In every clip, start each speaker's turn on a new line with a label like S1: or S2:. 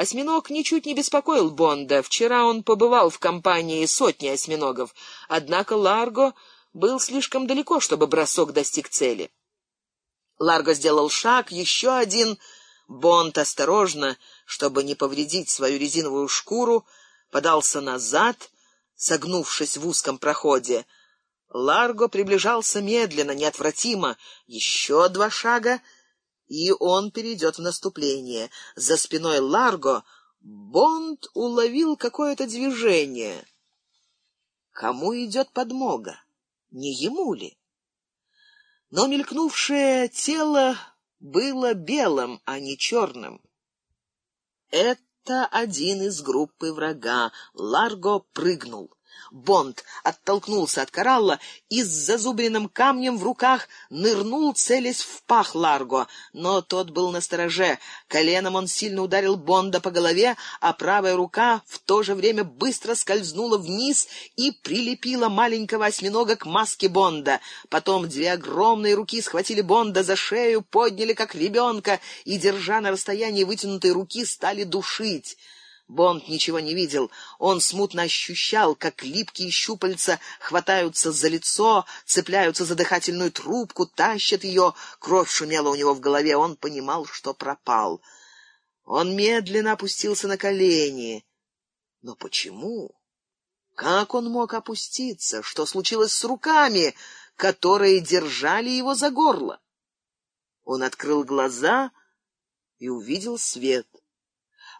S1: Осьминог ничуть не беспокоил Бонда. Вчера он побывал в компании сотни осьминогов, однако Ларго был слишком далеко, чтобы бросок достиг цели. Ларго сделал шаг, еще один. Бонд осторожно, чтобы не повредить свою резиновую шкуру, подался назад, согнувшись в узком проходе. Ларго приближался медленно, неотвратимо. Еще два шага, и он перейдет в наступление. За спиной Ларго Бонд уловил какое-то движение. Кому идет подмога? Не ему ли? Но мелькнувшее тело было белым, а не черным. Это один из группы врага. Ларго прыгнул. Бонд оттолкнулся от коралла и с зазубренным камнем в руках нырнул, целясь в пах Ларго. Но тот был на стороже. Коленом он сильно ударил Бонда по голове, а правая рука в то же время быстро скользнула вниз и прилепила маленького осьминога к маске Бонда. Потом две огромные руки схватили Бонда за шею, подняли как ребенка и, держа на расстоянии вытянутой руки, стали душить. Бонд ничего не видел. Он смутно ощущал, как липкие щупальца хватаются за лицо, цепляются за дыхательную трубку, тащат ее. Кровь шумела у него в голове. Он понимал, что пропал. Он медленно опустился на колени. Но почему? Как он мог опуститься? Что случилось с руками, которые держали его за горло? Он открыл глаза и увидел свет.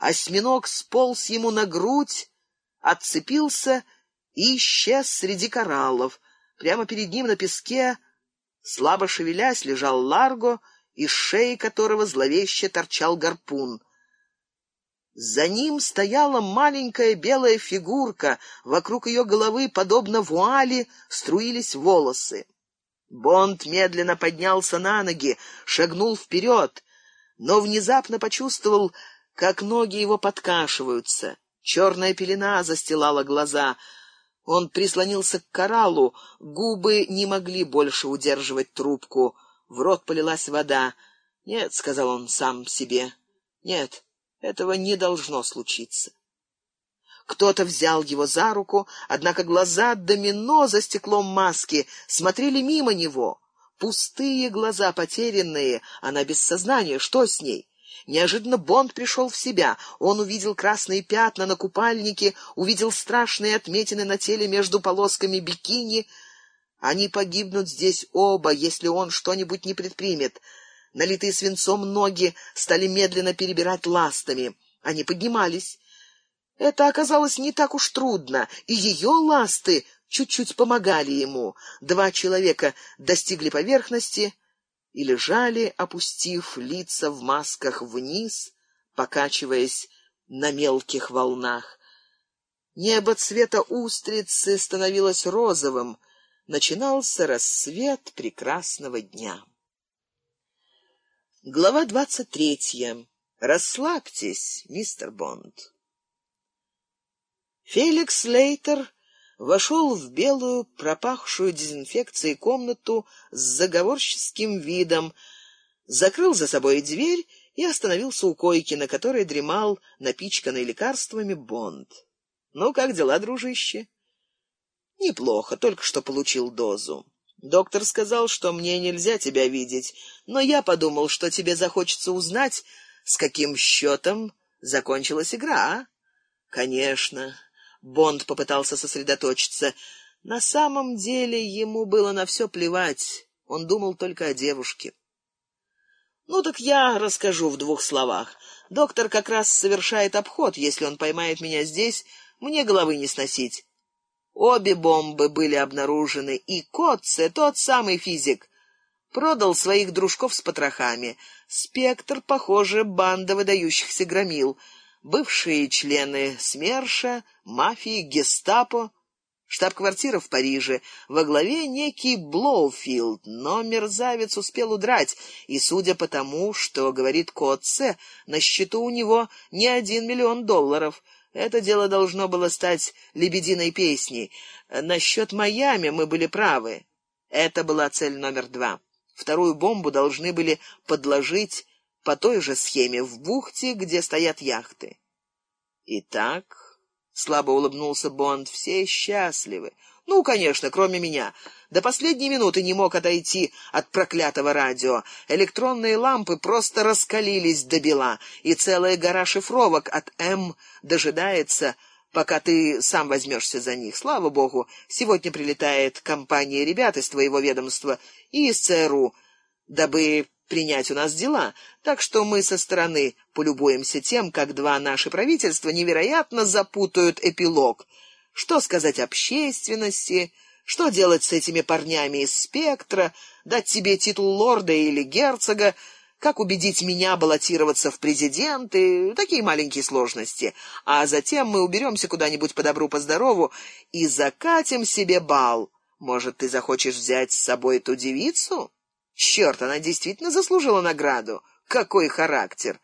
S1: Осьминог сполз ему на грудь, отцепился и исчез среди кораллов. Прямо перед ним на песке, слабо шевелясь, лежал Ларго, из шеи которого зловеще торчал гарпун. За ним стояла маленькая белая фигурка, вокруг ее головы, подобно вуали, струились волосы. Бонд медленно поднялся на ноги, шагнул вперед, но внезапно почувствовал, как ноги его подкашиваются. Черная пелена застилала глаза. Он прислонился к кораллу, губы не могли больше удерживать трубку. В рот полилась вода. «Нет», — сказал он сам себе, — «нет, этого не должно случиться». Кто-то взял его за руку, однако глаза домино за стеклом маски смотрели мимо него. Пустые глаза, потерянные, она без сознания, что с ней? Неожиданно Бонд пришел в себя. Он увидел красные пятна на купальнике, увидел страшные отметины на теле между полосками бикини. Они погибнут здесь оба, если он что-нибудь не предпримет. Налитые свинцом ноги стали медленно перебирать ластами. Они поднимались. Это оказалось не так уж трудно, и ее ласты чуть-чуть помогали ему. Два человека достигли поверхности — и лежали, опустив лица в масках вниз, покачиваясь на мелких волнах. Небо цвета устрицы становилось розовым, начинался рассвет прекрасного дня. Глава двадцать третья. Расслабьтесь, мистер Бонд. Феликс Лейтер вошел в белую, пропахшую дезинфекцией комнату с заговорческим видом, закрыл за собой дверь и остановился у койки, на которой дремал напичканный лекарствами Бонд. «Ну, как дела, дружище?» «Неплохо, только что получил дозу. Доктор сказал, что мне нельзя тебя видеть, но я подумал, что тебе захочется узнать, с каким счетом закончилась игра, а?» «Конечно». Бонд попытался сосредоточиться. На самом деле ему было на все плевать. Он думал только о девушке. Ну так я расскажу в двух словах. Доктор как раз совершает обход, если он поймает меня здесь, мне головы не сносить. Обе бомбы были обнаружены, и Котце, тот самый физик, продал своих дружков с потрохами. Спектр, похоже, банда выдающихся громил — бывшие члены СМЕРШа, мафии, гестапо, штаб-квартира в Париже, во главе некий Блоуфилд, но мерзавец успел удрать, и, судя по тому, что говорит Котце, на счету у него не один миллион долларов. Это дело должно было стать лебединой песней. Насчет Майами мы были правы. Это была цель номер два. Вторую бомбу должны были подложить по той же схеме в бухте, где стоят яхты. Итак, слабо улыбнулся Бонд, все счастливы. Ну, конечно, кроме меня. До последней минуты не мог отойти от проклятого радио. Электронные лампы просто раскалились до бела, и целая гора шифровок от М дожидается, пока ты сам возьмешься за них. Слава богу, сегодня прилетает компания ребят из твоего ведомства и из ЦРУ, дабы принять у нас дела, так что мы со стороны полюбуемся тем, как два наши правительства невероятно запутают эпилог. Что сказать общественности, что делать с этими парнями из спектра, дать тебе титул лорда или герцога, как убедить меня баллотироваться в президенты, такие маленькие сложности. А затем мы уберемся куда-нибудь по добру, по здорову и закатим себе бал. Может, ты захочешь взять с собой эту девицу? Черт, она действительно заслужила награду. Какой характер!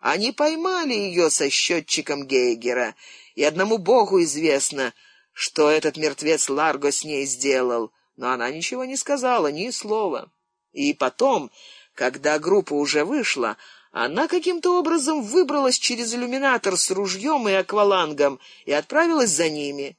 S1: Они поймали ее со счетчиком Гейгера, и одному богу известно — что этот мертвец Ларго с ней сделал, но она ничего не сказала, ни слова. И потом, когда группа уже вышла, она каким-то образом выбралась через иллюминатор с ружьем и аквалангом и отправилась за ними.